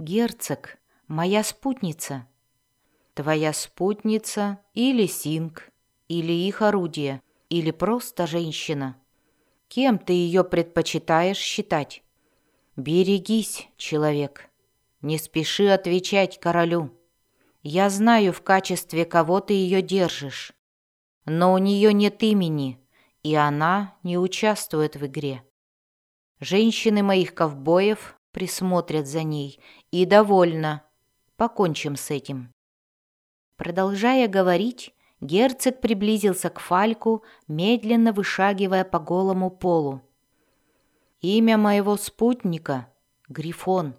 герцог, моя спутница». «Твоя спутница или Синг, или их орудие, или просто женщина. Кем ты ее предпочитаешь считать?» «Берегись, человек. Не спеши отвечать королю. Я знаю, в качестве кого ты ее держишь. Но у нее нет имени, и она не участвует в игре. Женщины моих ковбоев присмотрят за ней, и довольно. Покончим с этим». Продолжая говорить, герцог приблизился к Фальку, медленно вышагивая по голому полу. «Имя моего спутника — Грифон.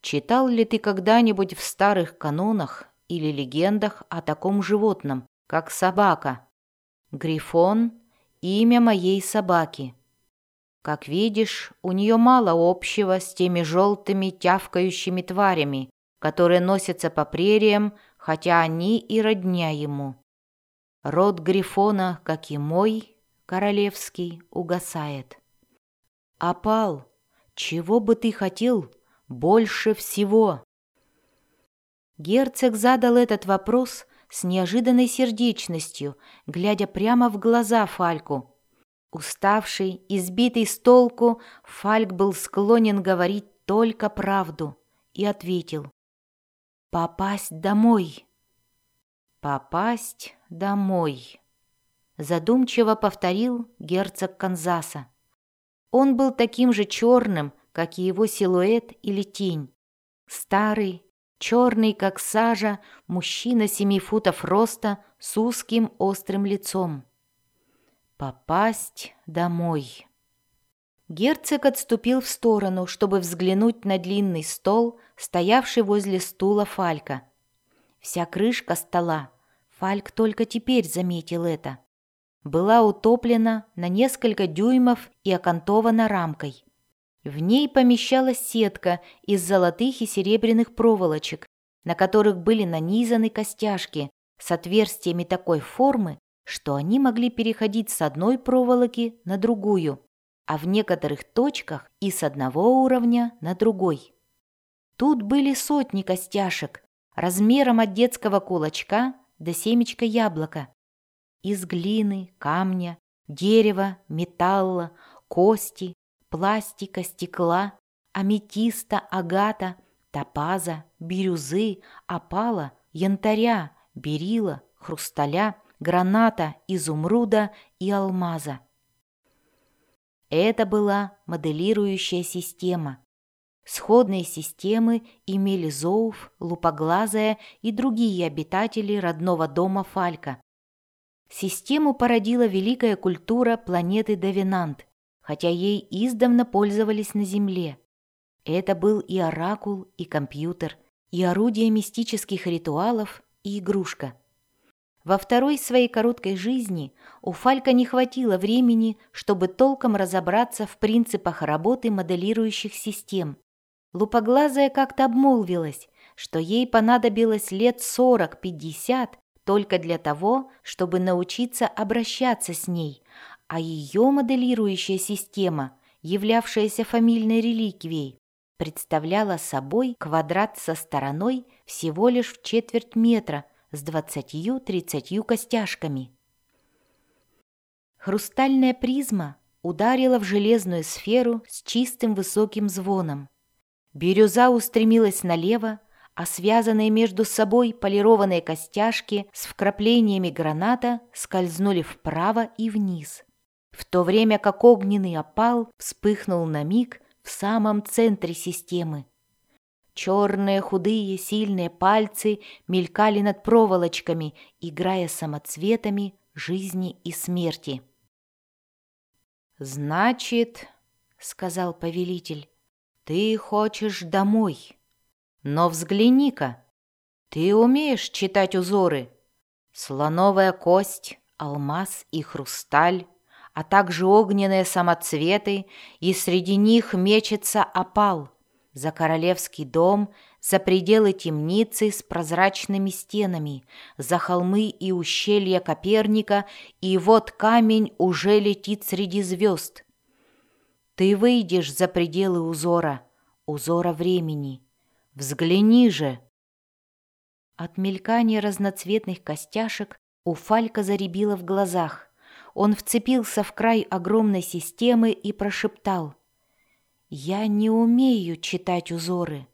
Читал ли ты когда-нибудь в старых канонах или легендах о таком животном, как собака? Грифон — имя моей собаки. Как видишь, у нее мало общего с теми желтыми тявкающими тварями, которые носятся по прериям, хотя они и родня ему. Род Грифона, как и мой, королевский, угасает. Опал, чего бы ты хотел больше всего? Герцог задал этот вопрос с неожиданной сердечностью, глядя прямо в глаза Фальку. Уставший, избитый с толку, Фальк был склонен говорить только правду и ответил. «Попасть домой». «Попасть домой», — задумчиво повторил герцог Канзаса. Он был таким же черным, как и его силуэт или тень. Старый, черный, как сажа, мужчина семи футов роста с узким острым лицом. Попасть домой. Герцог отступил в сторону, чтобы взглянуть на длинный стол, стоявший возле стула Фалька. Вся крышка стола, Фальк только теперь заметил это, была утоплена на несколько дюймов и окантована рамкой. В ней помещалась сетка из золотых и серебряных проволочек, на которых были нанизаны костяшки с отверстиями такой формы, что они могли переходить с одной проволоки на другую, а в некоторых точках и с одного уровня на другой. Тут были сотни костяшек, размером от детского кулачка до семечка яблока. Из глины, камня, дерева, металла, кости, пластика, стекла, аметиста, агата, топаза, бирюзы, опала, янтаря, берила, хрусталя, граната, изумруда и алмаза. Это была моделирующая система. Сходные системы имели Зоуф, Лупоглазая и другие обитатели родного дома Фалька. Систему породила великая культура планеты Давинант, хотя ей издавна пользовались на Земле. Это был и оракул, и компьютер, и орудие мистических ритуалов, и игрушка. Во второй своей короткой жизни у Фалька не хватило времени, чтобы толком разобраться в принципах работы моделирующих систем. Лупоглазая как-то обмолвилась, что ей понадобилось лет сорок-пятьдесят только для того, чтобы научиться обращаться с ней, а ее моделирующая система, являвшаяся фамильной реликвией, представляла собой квадрат со стороной всего лишь в четверть метра с двадцатью-тридцатью костяшками. Хрустальная призма ударила в железную сферу с чистым высоким звоном. Бирюза устремилась налево, а связанные между собой полированные костяшки с вкраплениями граната скользнули вправо и вниз, в то время как огненный опал вспыхнул на миг в самом центре системы. Черные худые сильные пальцы мелькали над проволочками, играя самоцветами жизни и смерти. «Значит, — сказал повелитель, — ты хочешь домой». Но взгляни-ка, ты умеешь читать узоры? Слоновая кость, алмаз и хрусталь, а также огненные самоцветы, и среди них мечется опал. За королевский дом, за пределы темницы с прозрачными стенами, за холмы и ущелья Коперника, и вот камень уже летит среди звезд. Ты выйдешь за пределы узора, узора времени — Взгляни же!» От мелькания разноцветных костяшек у Фалька заребило в глазах. Он вцепился в край огромной системы и прошептал. «Я не умею читать узоры».